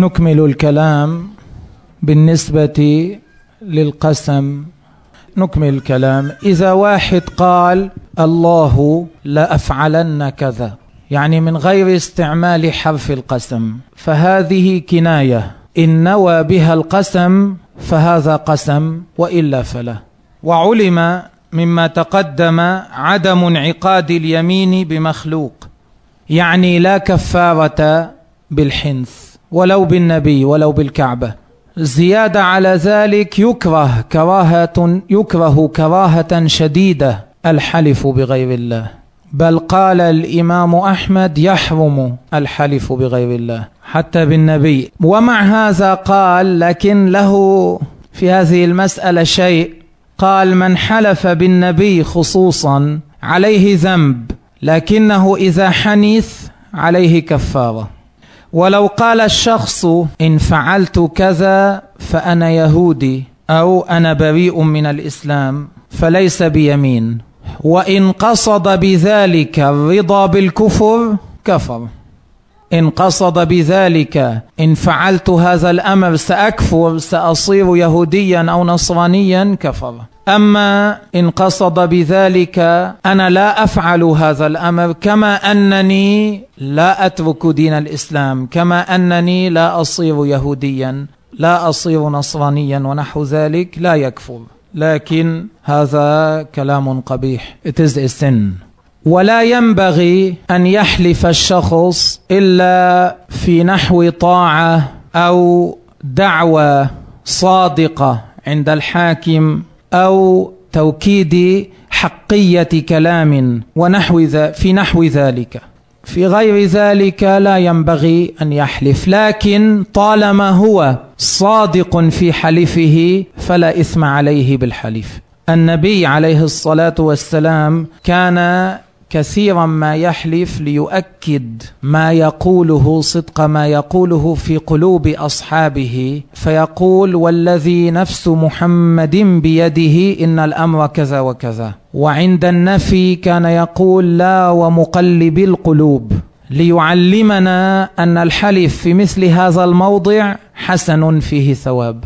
نكمل الكلام بالنسبة للقسم. نكمل الكلام. إذا واحد قال الله لا أفعلن كذا يعني من غير استعمال حرف القسم فهذه كناية. إن نوى بها القسم فهذا قسم وإلا فلا. وعلم مما تقدم عدم انعقاد اليمين بمخلوق يعني لا كفارة بالحنث. ولو بالنبي ولو بالكعبة. زيادة على ذلك يكره كراهة يكره كراهة شديدة الحلف بغير الله. بل قال الإمام أحمد يحرم الحلف بغير الله حتى بالنبي. ومع هذا قال لكن له في هذه المسألة شيء. قال من حلف بالنبي خصوصا عليه ذنب لكنه إذا حنث عليه كفارة. ولو قال الشخص إن فعلت كذا فأنا يهودي أو أنا بريء من الإسلام فليس بيمين. وإن قصد بذلك الرضا بالكفر كفر. إن قصد بذلك إن فعلت هذا الأمر سأكفر سأصير يهوديا أو نصرانيا كفر. أما إن قصد بذلك أنا لا أفعل هذا الأمر كما أنني لا أترك دين الإسلام كما أنني لا أصير يهوديا لا أصير نصرانيا ونحو ذلك لا يكفر. لكن هذا كلام قبيح. It is a sin. ولا ينبغي أن يحلف الشخص إلا في نحو طاعة أو دعوة صادقة عند الحاكم أو توكيد حقية كلام ونحو في نحو ذلك. في غير ذلك لا ينبغي أن يحلف. لكن طالما هو صادق في حلفه فلا إثم عليه بالحلف النبي عليه الصلاة والسلام كان كثيرا ما يحلف ليؤكد ما يقوله صدق ما يقوله في قلوب أصحابه فيقول والذي نفس محمد بيده إن الأمر كذا وكذا. وعند النفي كان يقول لا ومقلب القلوب. ليعلمنا أن الحلف في مثل هذا الموضع حسن فيه ثواب.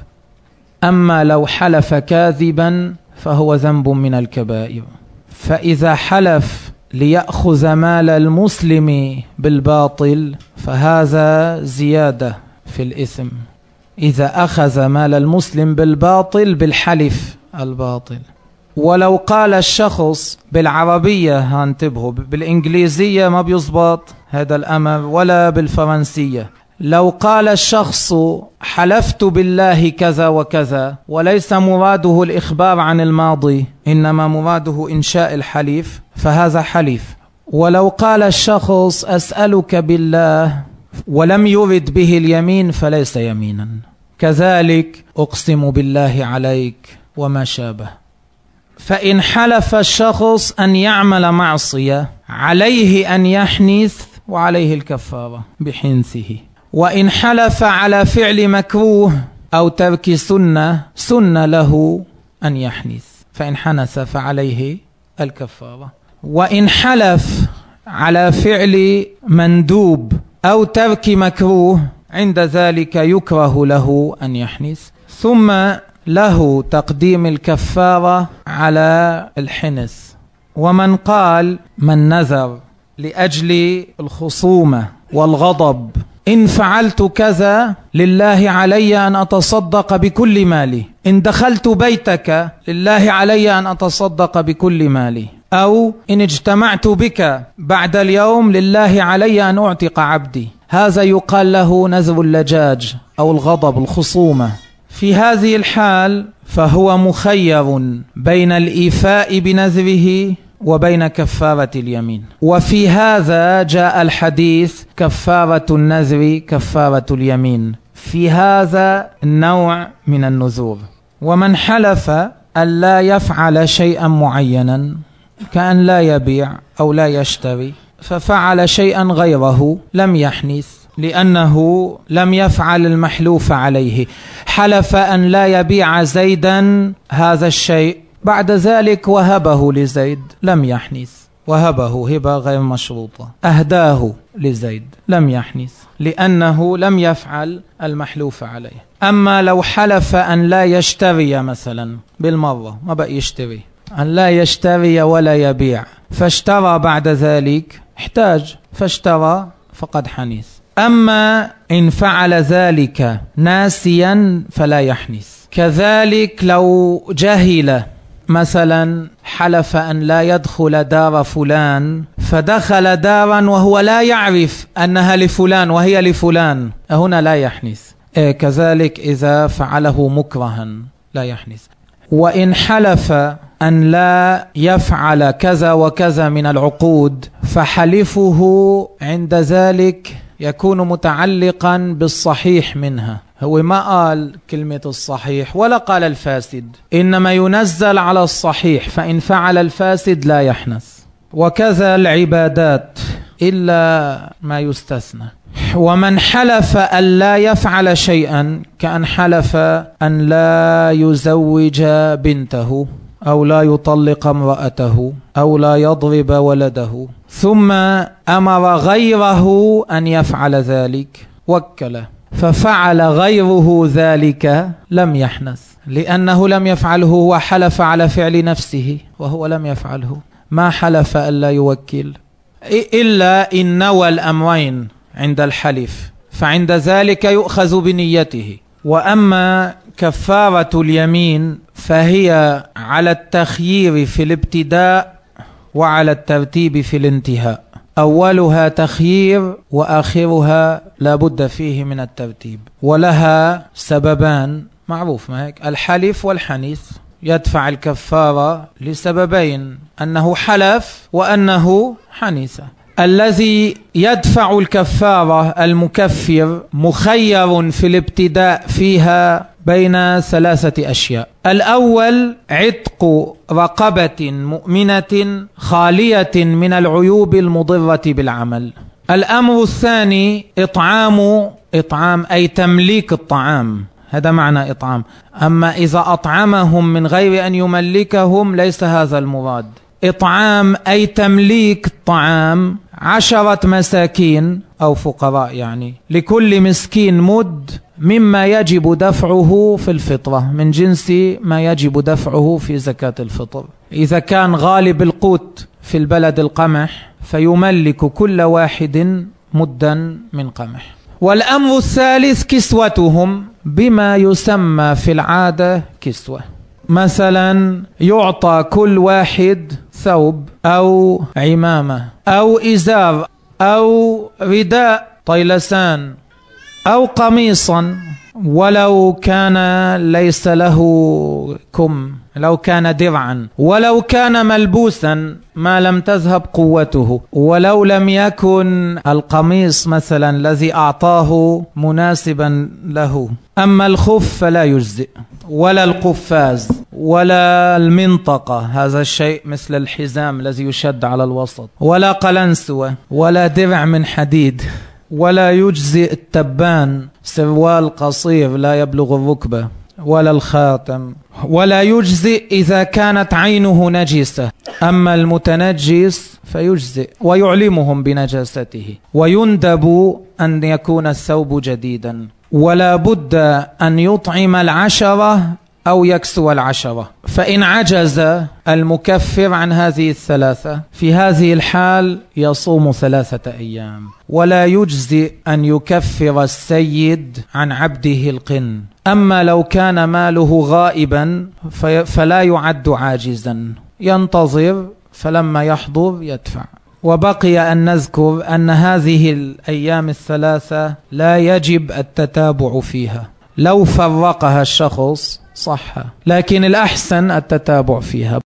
أما لو حلف كاذبا فهو ذنب من الكبائر. فإذا حلف ليأخذ مال المسلم بالباطل فهذا زيادة في الإثم. إذا أخذ مال المسلم بالباطل بالحلف الباطل. ولو قال الشخص بالعربية هانتبهوا بالإنجليزية ما بيزبط هذا الأمر ولا بالفرنسية. لو قال الشخص حلفت بالله كذا وكذا وليس مراده الإخبار عن الماضي إنما مراده إنشاء الحليف فهذا حليف. ولو قال الشخص أسألك بالله ولم يرد به اليمين فليس يمينا. كذلك أقسم بالله عليك وما شابه. فإن حلف الشخص أن يعمل معصية عليه أن يحنث وعليه الكفارة بحنثه. وإن حلف على فعل مكروه أو ترك سنة سن له أن يحنث. فإن حنث فعليه الكفارة. وإن حلف على فعل مندوب أو ترك مكروه عند ذلك يكره له أن يحنث. ثم له تقديم الكفارة على الحنث. ومن قال من نذر لأجل الخصومة والغضب إن فعلت كذا لله علي أن أتصدق بكل مالي. إن دخلت بيتك لله علي أن أتصدق بكل مالي. أو إن اجتمعت بك بعد اليوم لله علي أن أعتق عبدي. هذا يقال له نذر اللجاج أو الغضب الخصومة. في هذه الحال فهو مخير بين الإيفاء بنذره وبين كفارة اليمين. وفي هذا جاء الحديث كفارة النذر كفارة اليمين. في هذا النوع من النذور. ومن حلف أن لا يفعل شيئا معينا كأن لا يبيع أو لا يشتري ففعل شيئا غيره لم يحنث لأنه لم يفعل المحلوف عليه. حلف أن لا يبيع زيدا هذا الشيء بعد ذلك وهبه لزيد لم يحنث. وهبه هبة غير مشروطة. أهداه لزيد لم يحنث. لأنه لم يفعل المحلوف عليه. أما لو حلف أن لا يشتري مثلا بالمرة ما بقى يشتري. أن لا يشتري ولا يبيع. فاشترى بعد ذلك احتاج. فاشترى فقد حنث. أما إن فعل ذلك ناسيا فلا يحنث. كذلك لو جهل مثلا حلف أن لا يدخل دار فلان فدخل دارا وهو لا يعرف أنها لفلان وهي لفلان. هنا لا يحنث. إيه، كذلك إذا فعله مكرها لا يحنث. وإن حلف أن لا يفعل كذا وكذا من العقود فحلفه عند ذلك يكون متعلقا بالصحيح منها. هو ما قال كلمة الصحيح ولا قال الفاسد. إنما ينزل على الصحيح فإن فعل الفاسد لا يحنث. وكذا العبادات إلا ما يستثنى. ومن حلف أن لا يفعل شيئا كأن حلف أن لا يزوج بنته أو لا يطلق امرأته أو لا يضرب ولده. ثم أمر غيره أن يفعل ذلك. وكله ففعل غيره ذلك لم يحنث لأنه لم يفعله وحلف على فعل نفسه وهو لم يفعله. ما حلف ألا يوكل. إلا إن نوى الأمرين عند الحلف فعند ذلك يؤخذ بنيته. وأما كفارة اليمين فهي على التخيير في الابتداء وعلى الترتيب في الانتهاء. أولها تخيير وآخرها لا بد فيه من الترتيب ولها سببان معروف ما هيك؟ الحلف والحنيث يدفع الكفارة لسببين أنه حلف وأنه حنيث الذي يدفع الكفارة المكفر مخير في الابتداء فيها بين ثلاثة أشياء. الأول عتق رقبة مؤمنة خالية من العيوب المضرة بالعمل. الأمر الثاني إطعام إطعام أي تمليك الطعام. هذا معنى إطعام. أما إذا أطعمهم من غير أن يملكهم ليس هذا المراد. إطعام أي تمليك الطعام. عشرة مساكين. أو فقراء يعني. لكل مسكين مد مما يجب دفعه في الفطرة من جنس ما يجب دفعه في زكاة الفطر. إذا كان غالب القوت في البلد القمح فيملك كل واحد مدا من قمح. والأمر الثالث كسوتهم بما يسمى في العادة كسوة. مثلا يعطى كل واحد ثوب أو عمامة أو إزار أو رداء طيلسان أو قميصا ولو كان ليس له كم لو كان درعا ولو كان ملبوسا ما لم تذهب قوته ولو لم يكن القميص مثلا الذي أعطاه مناسبا له. أما الخف فلا يجزئ ولا القفاز. ولا المنطقة هذا الشيء مثل الحزام الذي يشد على الوسط. ولا قلنسوة ولا درع من حديد ولا يجزئ التبان سروال قصير لا يبلغ الركبة ولا الخاتم. ولا يجزئ إذا كانت عينه نجسة. أما المتنجس فيجزئ ويعلمهم بنجاسته. ويندب أن يكون الثوب جديدا. ولا بد أن يطعم العشرة أو يكسو العشرة. فإن عجز المكفر عن هذه الثلاثة في هذه الحال يصوم ثلاثة أيام. ولا يجزي أن يكفر السيد عن عبده القن. أما لو كان ماله غائبا فلا يعد عاجزا. ينتظر فلما يحضر يدفع. وبقي أن نذكر أن هذه الأيام الثلاثة لا يجب التتابع فيها. لو فرقها الشخص صح. لكن الأحسن التتابع فيها.